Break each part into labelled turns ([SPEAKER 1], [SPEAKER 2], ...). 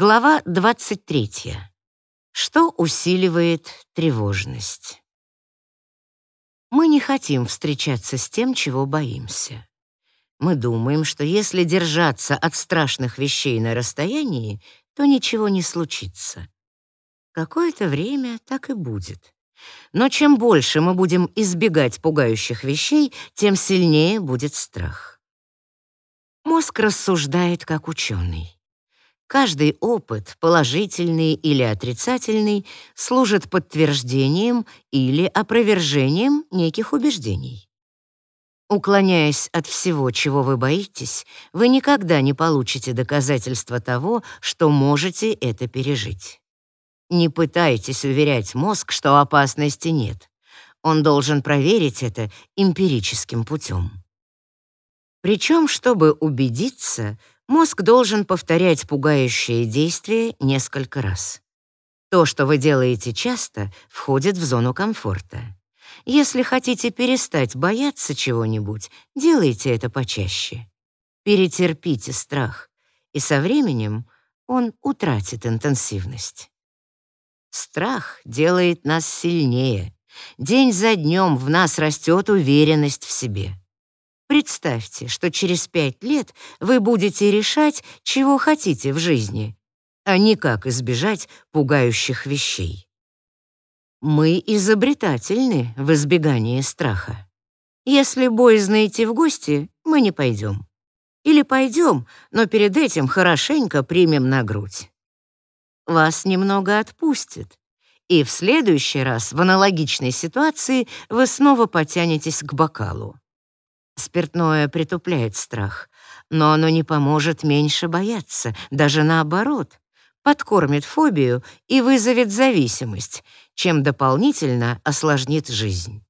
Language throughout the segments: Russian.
[SPEAKER 1] Глава 23. Что усиливает тревожность? Мы не хотим встречаться с тем, чего боимся. Мы думаем, что если держаться от страшных вещей на расстоянии, то ничего не случится. Какое-то время так и будет. Но чем больше мы будем избегать пугающих вещей, тем сильнее будет страх. Мозг рассуждает как ученый. Каждый опыт, положительный или отрицательный, служит подтверждением или опровержением неких убеждений. Уклоняясь от всего, чего вы боитесь, вы никогда не получите доказательства того, что можете это пережить. Не пытайтесь уверять мозг, что опасности нет. Он должен проверить это эмпирическим путем. Причем, чтобы убедиться, Мозг должен повторять пугающие действия несколько раз. То, что вы делаете часто, входит в зону комфорта. Если хотите перестать бояться чего-нибудь, делайте это почаще. Перетерпите страх, и со временем он утратит интенсивность. Страх делает нас сильнее. День за днем в нас растет уверенность в себе. Представьте, что через пять лет вы будете решать, чего хотите в жизни, а не как избежать пугающих вещей. Мы изобретательны в избегании страха. Если боязно идти в гости, мы не пойдем. Или пойдем, но перед этим хорошенько примем на грудь. Вас немного отпустит, и в следующий раз в аналогичной ситуации вы снова потянетесь к бокалу. Спиртное притупляет страх, но оно не поможет меньше бояться, даже наоборот, подкормит фобию и вызовет зависимость, чем дополнительно осложнит жизнь.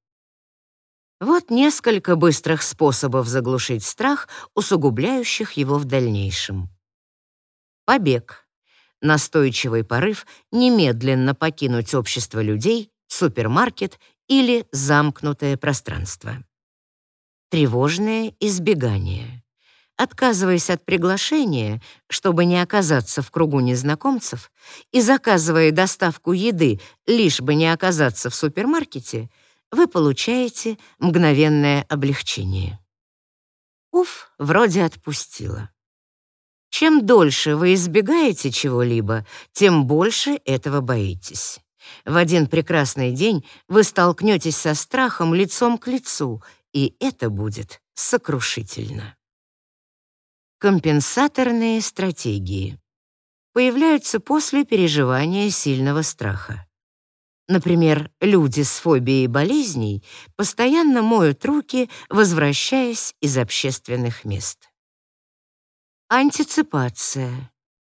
[SPEAKER 1] Вот несколько быстрых способов заглушить страх, усугубляющих его в дальнейшем. Побег. Настойчивый порыв немедленно покинуть общество людей, супермаркет или замкнутое пространство. Тревожное избегание. Отказываясь от приглашения, чтобы не оказаться в кругу незнакомцев, и заказывая доставку еды, лишь бы не оказаться в супермаркете, вы получаете мгновенное облегчение. Уф, вроде отпустила. Чем дольше вы избегаете чего-либо, тем больше этого боитесь. В один прекрасный день вы столкнетесь со страхом лицом к лицу и это будет сокрушительно. Компенсаторные стратегии появляются после переживания сильного страха. Например, люди с фобией болезней постоянно моют руки, возвращаясь из общественных мест. Антиципация.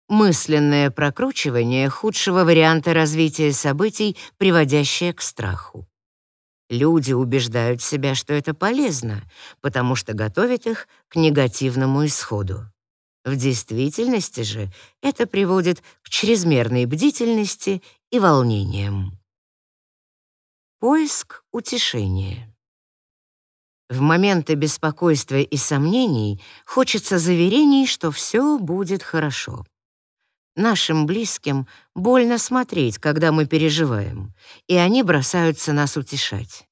[SPEAKER 1] Мысленное прокручивание худшего варианта развития событий, приводящее к страху. Люди убеждают себя, что это полезно, потому что готовит их к негативному исходу. В действительности же это приводит к чрезмерной бдительности и волнениям. Поиск утешения. В моменты беспокойства и сомнений хочется заверений, что все будет хорошо. Нашим близким больно смотреть, когда мы переживаем, и они бросаются нас утешать.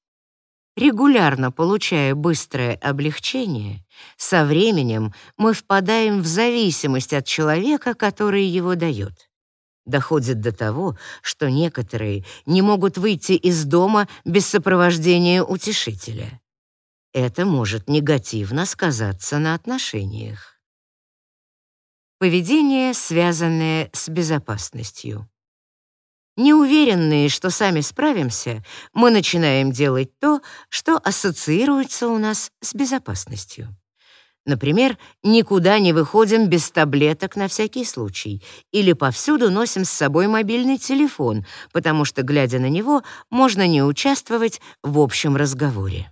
[SPEAKER 1] Регулярно получая быстрое облегчение, со временем мы впадаем в зависимость от человека, который его дает. Доходит до того, что некоторые не могут выйти из дома без сопровождения утешителя. Это может негативно сказаться на отношениях. Поведение, связанное с безопасностью. Неуверенные, что сами справимся, мы начинаем делать то, что ассоциируется у нас с безопасностью. Например, никуда не выходим без таблеток на всякий случай или повсюду носим с собой мобильный телефон, потому что, глядя на него, можно не участвовать в общем разговоре.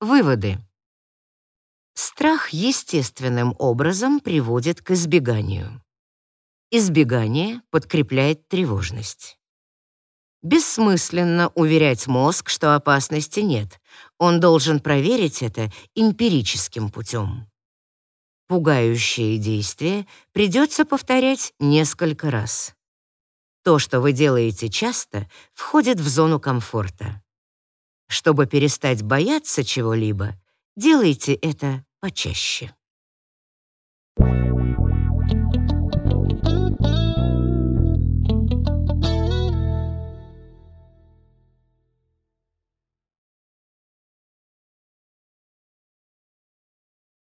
[SPEAKER 1] Выводы. Страх естественным образом приводит к избеганию. Избегание подкрепляет тревожность. Бессмысленно уверять мозг, что опасности нет. Он должен проверить это эмпирическим путем. Пугающее действие придется повторять несколько раз. То, что вы делаете часто, входит в зону комфорта. Чтобы перестать бояться чего-либо, делайте это почаще. Thank you.